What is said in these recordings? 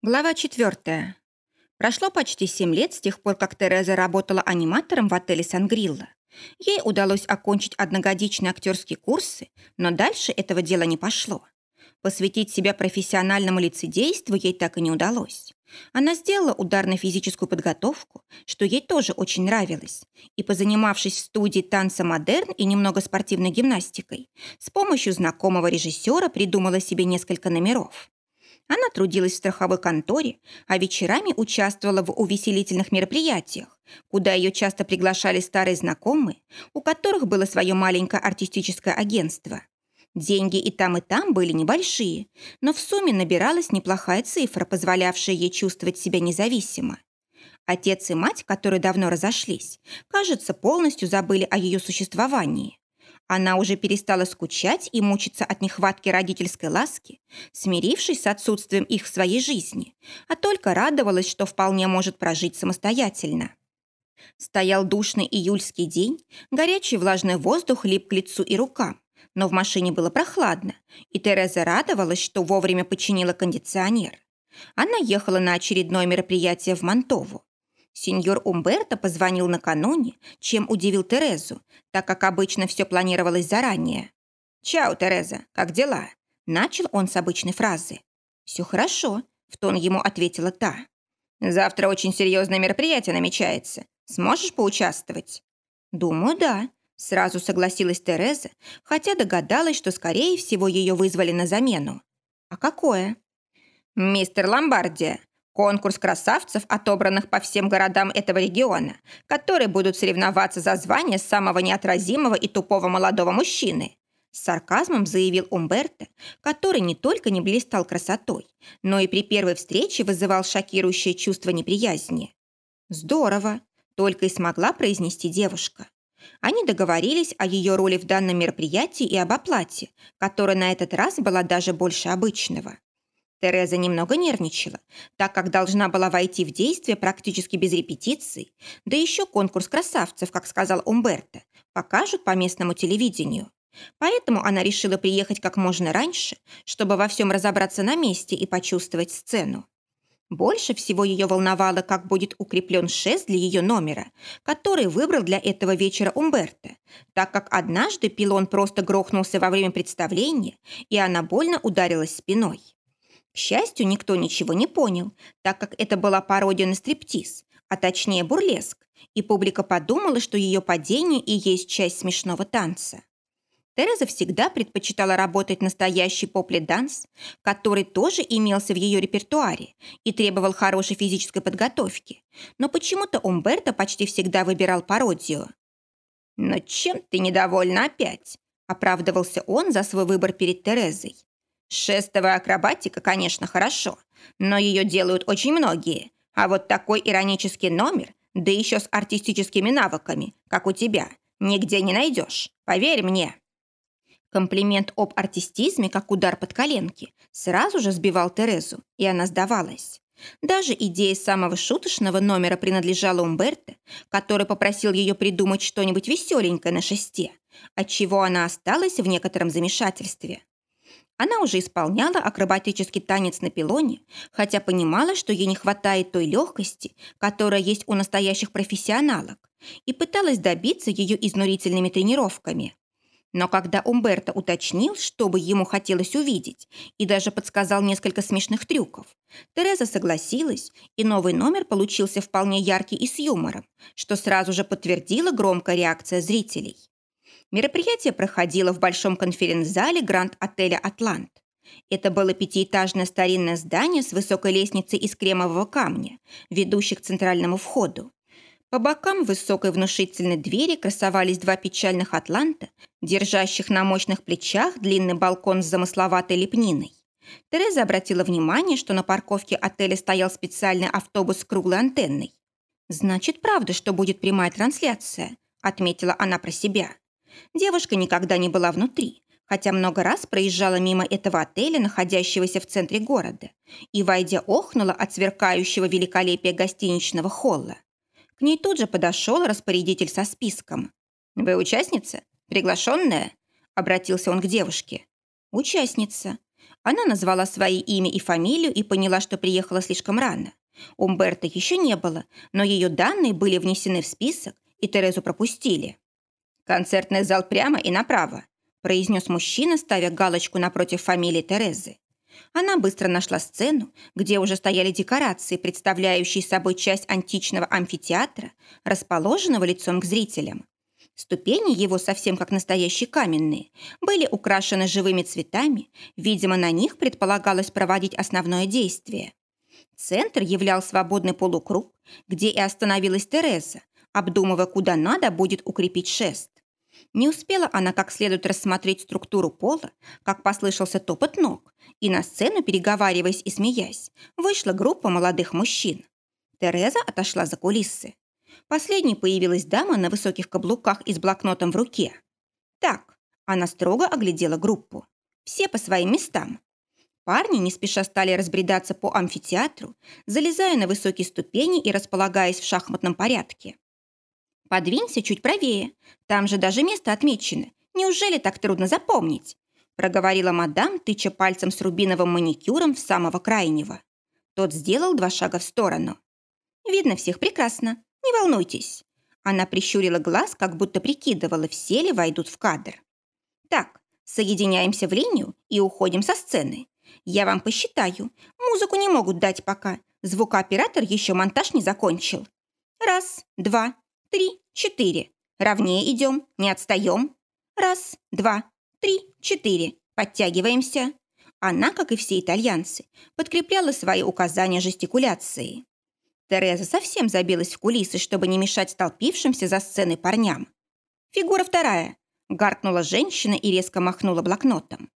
Глава 4. Прошло почти 7 лет с тех пор, как Тереза работала аниматором в отеле «Сангрилла». Ей удалось окончить одногодичные актерские курсы, но дальше этого дела не пошло. Посвятить себя профессиональному лицедейству ей так и не удалось. Она сделала ударно-физическую подготовку, что ей тоже очень нравилось, и, позанимавшись в студии танца «Модерн» и немного спортивной гимнастикой, с помощью знакомого режиссера придумала себе несколько номеров. Она трудилась в страховой конторе, а вечерами участвовала в увеселительных мероприятиях, куда ее часто приглашали старые знакомые, у которых было свое маленькое артистическое агентство. Деньги и там, и там были небольшие, но в сумме набиралась неплохая цифра, позволявшая ей чувствовать себя независимо. Отец и мать, которые давно разошлись, кажется, полностью забыли о ее существовании. Она уже перестала скучать и мучиться от нехватки родительской ласки, смирившись с отсутствием их в своей жизни, а только радовалась, что вполне может прожить самостоятельно. Стоял душный июльский день, горячий влажный воздух лип к лицу и рукам, но в машине было прохладно, и Тереза радовалась, что вовремя починила кондиционер. Она ехала на очередное мероприятие в Монтову. Сеньор Умберто позвонил накануне, чем удивил Терезу, так как обычно все планировалось заранее. «Чао, Тереза, как дела?» Начал он с обычной фразы. «Все хорошо», — в тон ему ответила та. «Завтра очень серьезное мероприятие намечается. Сможешь поучаствовать?» «Думаю, да», — сразу согласилась Тереза, хотя догадалась, что, скорее всего, ее вызвали на замену. «А какое?» «Мистер Ломбардия, Конкурс красавцев, отобранных по всем городам этого региона, которые будут соревноваться за звание самого неотразимого и тупого молодого мужчины. С сарказмом заявил Умберто, который не только не блистал красотой, но и при первой встрече вызывал шокирующее чувство неприязни. «Здорово!» – только и смогла произнести девушка. Они договорились о ее роли в данном мероприятии и об оплате, которая на этот раз была даже больше обычного. Тереза немного нервничала, так как должна была войти в действие практически без репетиций, да еще конкурс красавцев, как сказал Умберто, покажут по местному телевидению. Поэтому она решила приехать как можно раньше, чтобы во всем разобраться на месте и почувствовать сцену. Больше всего ее волновало, как будет укреплен шест для ее номера, который выбрал для этого вечера Умберто, так как однажды пилон просто грохнулся во время представления, и она больно ударилась спиной. Счастью, никто ничего не понял, так как это была пародия на стриптиз, а точнее бурлеск, и публика подумала, что ее падение и есть часть смешного танца. Тереза всегда предпочитала работать настоящий попли-данс, который тоже имелся в ее репертуаре и требовал хорошей физической подготовки, но почему-то Умберто почти всегда выбирал пародию. «Но чем ты недовольна опять?» – оправдывался он за свой выбор перед Терезой. Шестовая акробатика, конечно, хорошо, но ее делают очень многие. А вот такой иронический номер, да еще с артистическими навыками, как у тебя, нигде не найдешь. Поверь мне. Комплимент об артистизме, как удар под коленки, сразу же сбивал Терезу, и она сдавалась. Даже идея самого шуточного номера принадлежала Умберто, который попросил ее придумать что-нибудь веселенькое на шесте, отчего она осталась в некотором замешательстве. Она уже исполняла акробатический танец на пилоне, хотя понимала, что ей не хватает той легкости, которая есть у настоящих профессионалок, и пыталась добиться ее изнурительными тренировками. Но когда Умберто уточнил, что бы ему хотелось увидеть, и даже подсказал несколько смешных трюков, Тереза согласилась, и новый номер получился вполне яркий и с юмором, что сразу же подтвердила громкая реакция зрителей. Мероприятие проходило в большом конференц-зале Гранд-отеля «Атлант». Это было пятиэтажное старинное здание с высокой лестницей из кремового камня, ведущей к центральному входу. По бокам высокой внушительной двери красовались два печальных атланта, держащих на мощных плечах длинный балкон с замысловатой лепниной. Тереза обратила внимание, что на парковке отеля стоял специальный автобус с круглой антенной. «Значит, правда, что будет прямая трансляция», — отметила она про себя. Девушка никогда не была внутри, хотя много раз проезжала мимо этого отеля, находящегося в центре города, и, войдя, охнула от сверкающего великолепия гостиничного холла. К ней тут же подошел распорядитель со списком. «Вы участница? Приглашенная?» – обратился он к девушке. «Участница», Она назвала свои имя и фамилию и поняла, что приехала слишком рано. Умберта еще не было, но ее данные были внесены в список, и Терезу пропустили. «Концертный зал прямо и направо», произнес мужчина, ставя галочку напротив фамилии Терезы. Она быстро нашла сцену, где уже стояли декорации, представляющие собой часть античного амфитеатра, расположенного лицом к зрителям. Ступени его, совсем как настоящие каменные, были украшены живыми цветами, видимо, на них предполагалось проводить основное действие. Центр являл свободный полукруг, где и остановилась Тереза, обдумывая, куда надо будет укрепить шест. Не успела она как следует рассмотреть структуру пола, как послышался топот ног, и на сцену, переговариваясь и смеясь, вышла группа молодых мужчин. Тереза отошла за кулисы. Последней появилась дама на высоких каблуках и с блокнотом в руке. Так, она строго оглядела группу. Все по своим местам. Парни не спеша стали разбредаться по амфитеатру, залезая на высокие ступени и располагаясь в шахматном порядке. «Подвинься чуть правее. Там же даже место отмечено. Неужели так трудно запомнить?» проговорила мадам, тыча пальцем с рубиновым маникюром в самого крайнего. Тот сделал два шага в сторону. «Видно всех прекрасно. Не волнуйтесь». Она прищурила глаз, как будто прикидывала, все ли войдут в кадр. «Так, соединяемся в линию и уходим со сцены. Я вам посчитаю. Музыку не могут дать пока. Звукооператор еще монтаж не закончил. Раз, два, три, четыре. Ровнее идем, не отстаем. Раз, два, три, четыре. Подтягиваемся. Она, как и все итальянцы, подкрепляла свои указания жестикуляцией. Тереза совсем забилась в кулисы, чтобы не мешать столпившимся за сценой парням. «Фигура вторая», — гаркнула женщина и резко махнула блокнотом.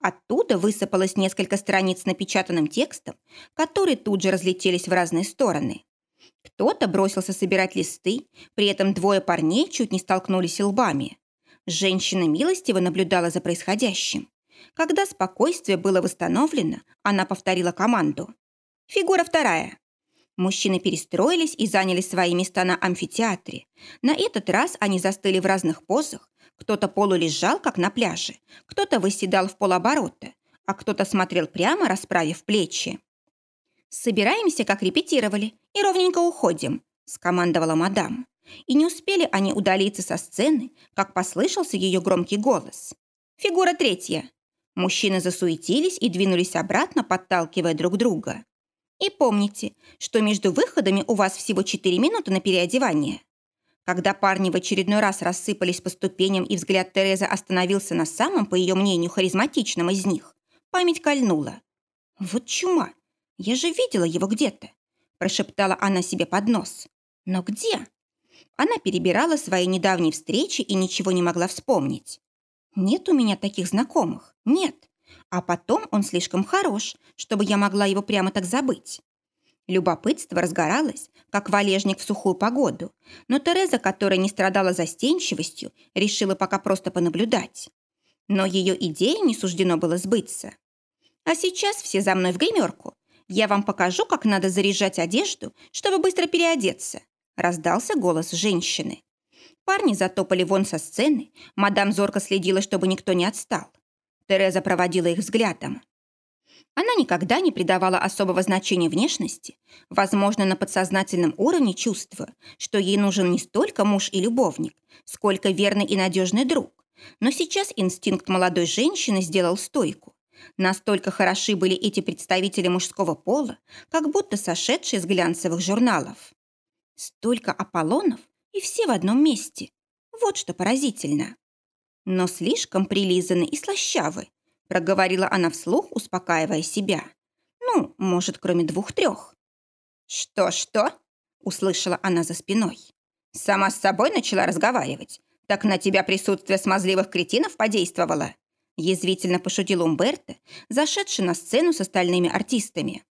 Оттуда высыпалось несколько страниц с напечатанным текстом, которые тут же разлетелись в разные стороны. Кто-то бросился собирать листы, при этом двое парней чуть не столкнулись лбами. Женщина милостиво наблюдала за происходящим. Когда спокойствие было восстановлено, она повторила команду. «Фигура вторая». Мужчины перестроились и заняли свои места на амфитеатре. На этот раз они застыли в разных позах. Кто-то полулежал, как на пляже, кто-то выседал в полоборота, а кто-то смотрел прямо, расправив плечи. «Собираемся, как репетировали, и ровненько уходим», – скомандовала мадам. И не успели они удалиться со сцены, как послышался ее громкий голос. «Фигура третья». Мужчины засуетились и двинулись обратно, подталкивая друг друга. «И помните, что между выходами у вас всего 4 минуты на переодевание». Когда парни в очередной раз рассыпались по ступеням и взгляд Терезы остановился на самом, по ее мнению, харизматичном из них, память кольнула. «Вот чума! Я же видела его где-то!» прошептала она себе под нос. «Но где?» Она перебирала свои недавние встречи и ничего не могла вспомнить. «Нет у меня таких знакомых. Нет. А потом он слишком хорош, чтобы я могла его прямо так забыть». Любопытство разгоралось, как валежник в сухую погоду, но Тереза, которая не страдала застенчивостью, решила пока просто понаблюдать. Но ее идее не суждено было сбыться. «А сейчас все за мной в гримерку. Я вам покажу, как надо заряжать одежду, чтобы быстро переодеться», раздался голос женщины. Парни затопали вон со сцены, мадам зорко следила, чтобы никто не отстал. Тереза проводила их взглядом. Она никогда не придавала особого значения внешности, возможно, на подсознательном уровне чувствуя, что ей нужен не столько муж и любовник, сколько верный и надежный друг. Но сейчас инстинкт молодой женщины сделал стойку. Настолько хороши были эти представители мужского пола, как будто сошедшие с глянцевых журналов. Столько Аполлонов и все в одном месте. Вот что поразительно. Но слишком прилизаны и слащавы, проговорила она вслух, успокаивая себя. Ну, может, кроме двух-трех. «Что-что?» – услышала она за спиной. «Сама с собой начала разговаривать. Так на тебя присутствие смазливых кретинов подействовало?» Язвительно пошутил Умберто, зашедший на сцену с остальными артистами.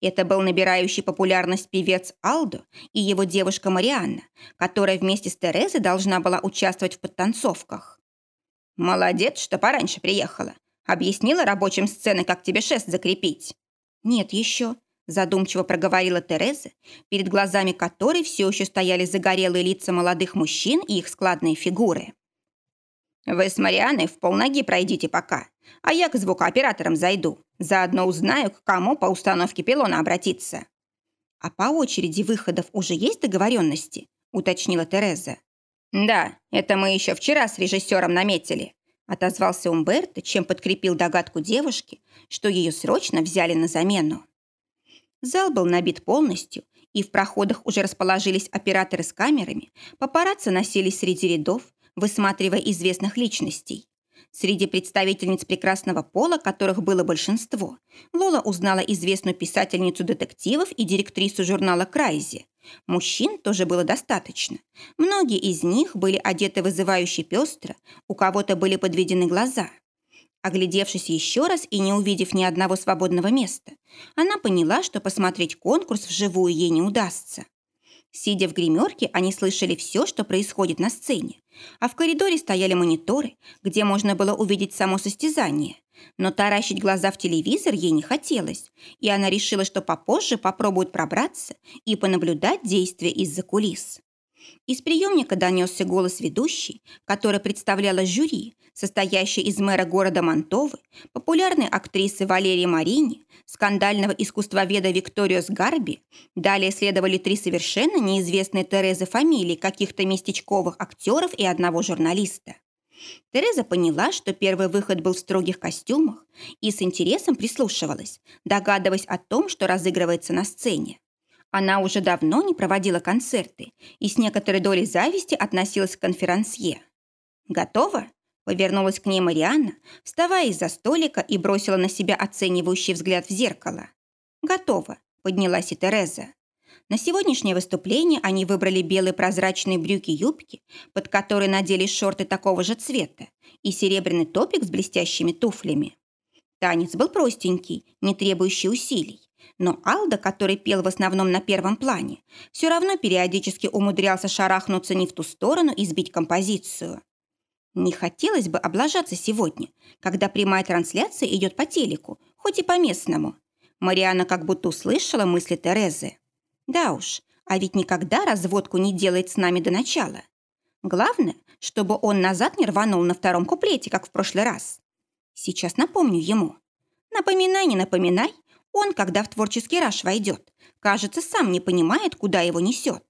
Это был набирающий популярность певец Алдо и его девушка Марианна, которая вместе с Терезой должна была участвовать в подтанцовках. «Молодец, что пораньше приехала. Объяснила рабочим сцены, как тебе шест закрепить?» «Нет еще», – задумчиво проговорила Тереза, перед глазами которой все еще стояли загорелые лица молодых мужчин и их складные фигуры. «Вы с Марианной в полноги пройдите пока. а я к звукооператорам зайду. Заодно узнаю, к кому по установке пилона обратиться». «А по очереди выходов уже есть договоренности?» – уточнила Тереза. «Да, это мы еще вчера с режиссером наметили», – отозвался Умберто, чем подкрепил догадку девушки, что ее срочно взяли на замену. Зал был набит полностью, и в проходах уже расположились операторы с камерами, папарацци носились среди рядов, высматривая известных личностей. Среди представительниц прекрасного пола, которых было большинство, Лола узнала известную писательницу детективов и директрису журнала «Крайзи». Мужчин тоже было достаточно. Многие из них были одеты вызывающе пестро, у кого-то были подведены глаза. Оглядевшись еще раз и не увидев ни одного свободного места, она поняла, что посмотреть конкурс вживую ей не удастся. Сидя в гримерке, они слышали все, что происходит на сцене, а в коридоре стояли мониторы, где можно было увидеть само состязание. Но таращить глаза в телевизор ей не хотелось, и она решила, что попозже попробует пробраться и понаблюдать действия из-за кулис. Из приемника донесся голос ведущей, которая представляла жюри, состоящее из мэра города Мантовы, популярной актрисы Валерии Марини, скандального искусствоведа Викториус Гарби. Далее следовали три совершенно неизвестные Терезы фамилии каких-то местечковых актеров и одного журналиста. Тереза поняла, что первый выход был в строгих костюмах и с интересом прислушивалась, догадываясь о том, что разыгрывается на сцене. Она уже давно не проводила концерты и с некоторой долей зависти относилась к конферансье. «Готова?» – повернулась к ней Марианна, вставая из-за столика и бросила на себя оценивающий взгляд в зеркало. «Готова», – поднялась и Тереза. На сегодняшнее выступление они выбрали белые прозрачные брюки-юбки, под которые надели шорты такого же цвета, и серебряный топик с блестящими туфлями. Танец был простенький, не требующий усилий. Но Алда, который пел в основном на первом плане, все равно периодически умудрялся шарахнуться не в ту сторону и сбить композицию. Не хотелось бы облажаться сегодня, когда прямая трансляция идет по телеку, хоть и по местному. Мариана как будто услышала мысли Терезы. Да уж, а ведь никогда разводку не делает с нами до начала. Главное, чтобы он назад не рванул на втором куплете, как в прошлый раз. Сейчас напомню ему. Напоминай, не напоминай, он, когда в творческий раш войдет, кажется, сам не понимает, куда его несет.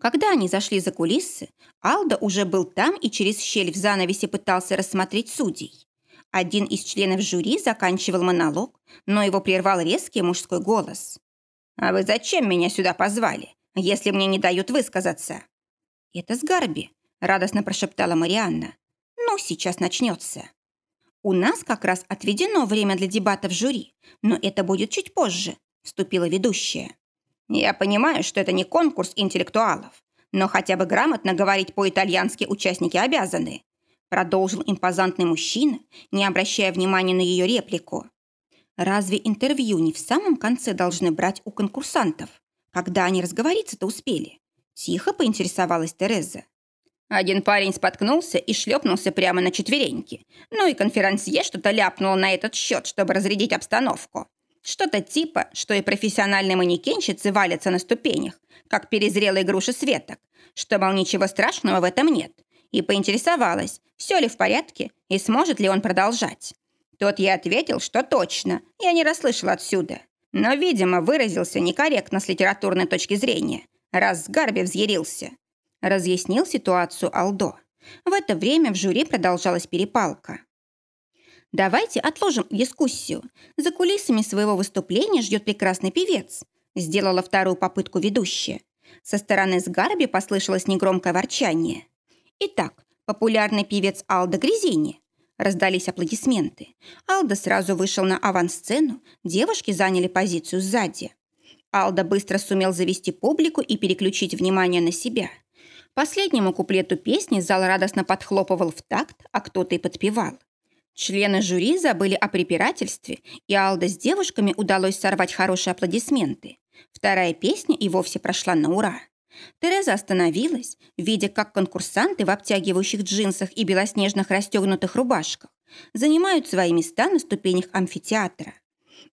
Когда они зашли за кулисы, Алда уже был там и через щель в занавесе пытался рассмотреть судей. Один из членов жюри заканчивал монолог, но его прервал резкий мужской голос. «А вы зачем меня сюда позвали, если мне не дают высказаться?» «Это с Гарби», — радостно прошептала Марианна. «Ну, сейчас начнется». «У нас как раз отведено время для дебатов жюри, но это будет чуть позже», – вступила ведущая. «Я понимаю, что это не конкурс интеллектуалов, но хотя бы грамотно говорить по-итальянски участники обязаны», продолжил импозантный мужчина, не обращая внимания на ее реплику. «Разве интервью не в самом конце должны брать у конкурсантов? Когда они разговориться-то успели?» Тихо поинтересовалась Тереза. Один парень споткнулся и шлепнулся прямо на четвереньки. Ну и конферансье что-то ляпнуло на этот счет, чтобы разрядить обстановку. Что-то типа, что и профессиональные манекенщицы валятся на ступенях, как перезрелые груши светок, что, мол, ничего страшного в этом нет. И поинтересовалась, все ли в порядке и сможет ли он продолжать. Тот я ответил, что точно, я не расслышал отсюда. Но, видимо, выразился некорректно с литературной точки зрения, раз с Гарби взъярился разъяснил ситуацию Алдо. В это время в жюри продолжалась перепалка. «Давайте отложим дискуссию. За кулисами своего выступления ждет прекрасный певец», сделала вторую попытку ведущая. Со стороны Сгарби послышалось негромкое ворчание. «Итак, популярный певец Алда Грязини». Раздались аплодисменты. Алда сразу вышел на авансцену, девушки заняли позицию сзади. Алда быстро сумел завести публику и переключить внимание на себя – Последнему куплету песни зал радостно подхлопывал в такт, а кто-то и подпевал. Члены жюри забыли о препирательстве, и Алда с девушками удалось сорвать хорошие аплодисменты. Вторая песня и вовсе прошла на ура. Тереза остановилась, видя, как конкурсанты в обтягивающих джинсах и белоснежных расстегнутых рубашках занимают свои места на ступенях амфитеатра.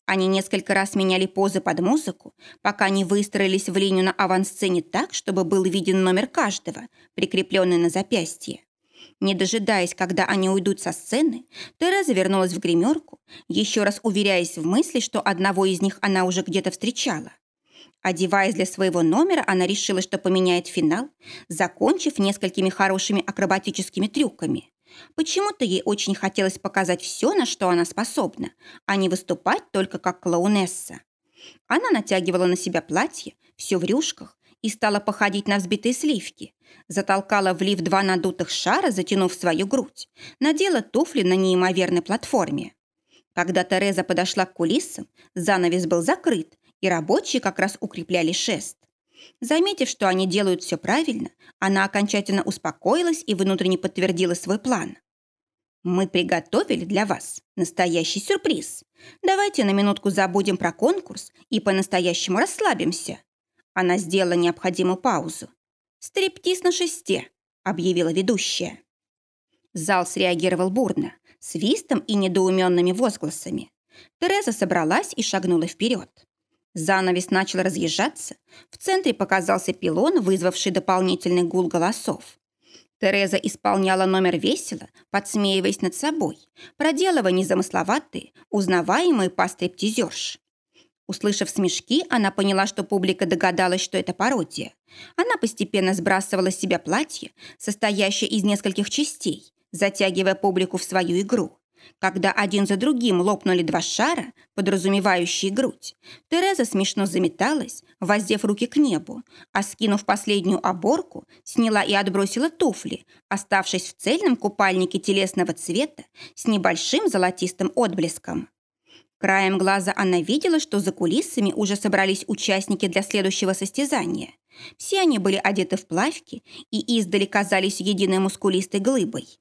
Они несколько раз меняли позы под музыку, пока не выстроились в линию на авансцене так, чтобы был виден номер каждого, прикрепленный на запястье. Не дожидаясь, когда они уйдут со сцены, Тереза вернулась в гримерку, еще раз уверяясь в мысли, что одного из них она уже где-то встречала. Одеваясь для своего номера, она решила, что поменяет финал, закончив несколькими хорошими акробатическими трюками. Почему-то ей очень хотелось показать все, на что она способна, а не выступать только как клоунесса. Она натягивала на себя платье, все в рюшках, и стала походить на взбитые сливки. Затолкала в лифт два надутых шара, затянув свою грудь. Надела туфли на неимоверной платформе. Когда Тереза подошла к кулисам, занавес был закрыт, и рабочие как раз укрепляли шест. Заметив, что они делают все правильно, она окончательно успокоилась и внутренне подтвердила свой план. «Мы приготовили для вас настоящий сюрприз. Давайте на минутку забудем про конкурс и по-настоящему расслабимся». Она сделала необходимую паузу. «Стриптиз на шесте», — объявила ведущая. Зал среагировал бурно, свистом и недоуменными возгласами. Тереза собралась и шагнула вперед. Занавес начал разъезжаться. В центре показался пилон, вызвавший дополнительный гул голосов. Тереза исполняла номер весело, подсмеиваясь над собой, проделывая незамысловатые, узнаваемые по. Услышав смешки, она поняла, что публика догадалась, что это пародия. Она постепенно сбрасывала с себя платье, состоящее из нескольких частей, затягивая публику в свою игру. Когда один за другим лопнули два шара, подразумевающие грудь, Тереза смешно заметалась, воздев руки к небу, а скинув последнюю оборку, сняла и отбросила туфли, оставшись в цельном купальнике телесного цвета с небольшим золотистым отблеском. Краем глаза она видела, что за кулисами уже собрались участники для следующего состязания. Все они были одеты в плавки и издали казались единой мускулистой глыбой.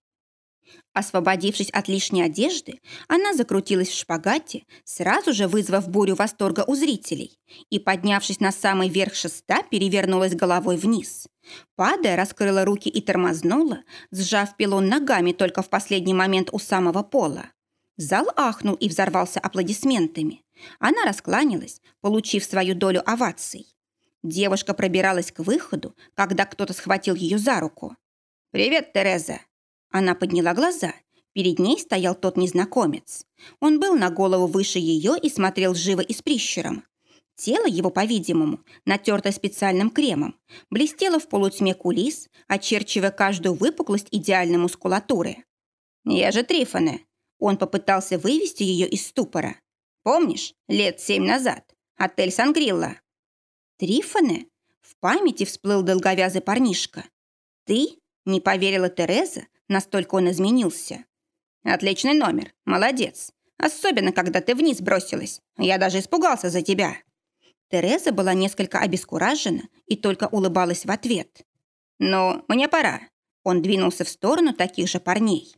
Освободившись от лишней одежды, она закрутилась в шпагате, сразу же вызвав бурю восторга у зрителей, и, поднявшись на самый верх шеста, перевернулась головой вниз. Падая, раскрыла руки и тормознула, сжав пилон ногами только в последний момент у самого пола. Зал ахнул и взорвался аплодисментами. Она раскланялась, получив свою долю оваций. Девушка пробиралась к выходу, когда кто-то схватил ее за руку. «Привет, Тереза!» Она подняла глаза. Перед ней стоял тот незнакомец. Он был на голову выше ее и смотрел живо и с прищуром. Тело его, по-видимому, натертое специальным кремом, блестело в полутьме кулис, очерчивая каждую выпуклость идеальной мускулатуры. «Я же Трифоне!» Он попытался вывести ее из ступора. «Помнишь, лет семь назад? Отель Сангрилла?» «Трифоне?» В памяти всплыл долговязый парнишка. «Ты?» – не поверила Тереза, Настолько он изменился. Отличный номер, молодец. Особенно, когда ты вниз бросилась. Я даже испугался за тебя. Тереза была несколько обескуражена и только улыбалась в ответ. «Ну, мне пора». Он двинулся в сторону таких же парней.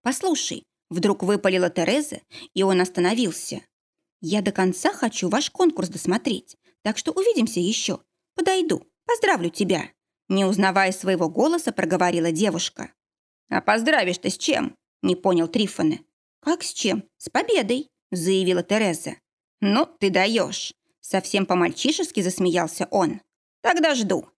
«Послушай», — вдруг выпалила Тереза, и он остановился. «Я до конца хочу ваш конкурс досмотреть, так что увидимся еще. Подойду, поздравлю тебя». Не узнавая своего голоса, проговорила девушка. «А поздравишь ты с чем?» – не понял Трифоны. «Как с чем? С победой!» – заявила Тереза. «Ну, ты даешь!» – совсем по-мальчишески засмеялся он. «Тогда жду!»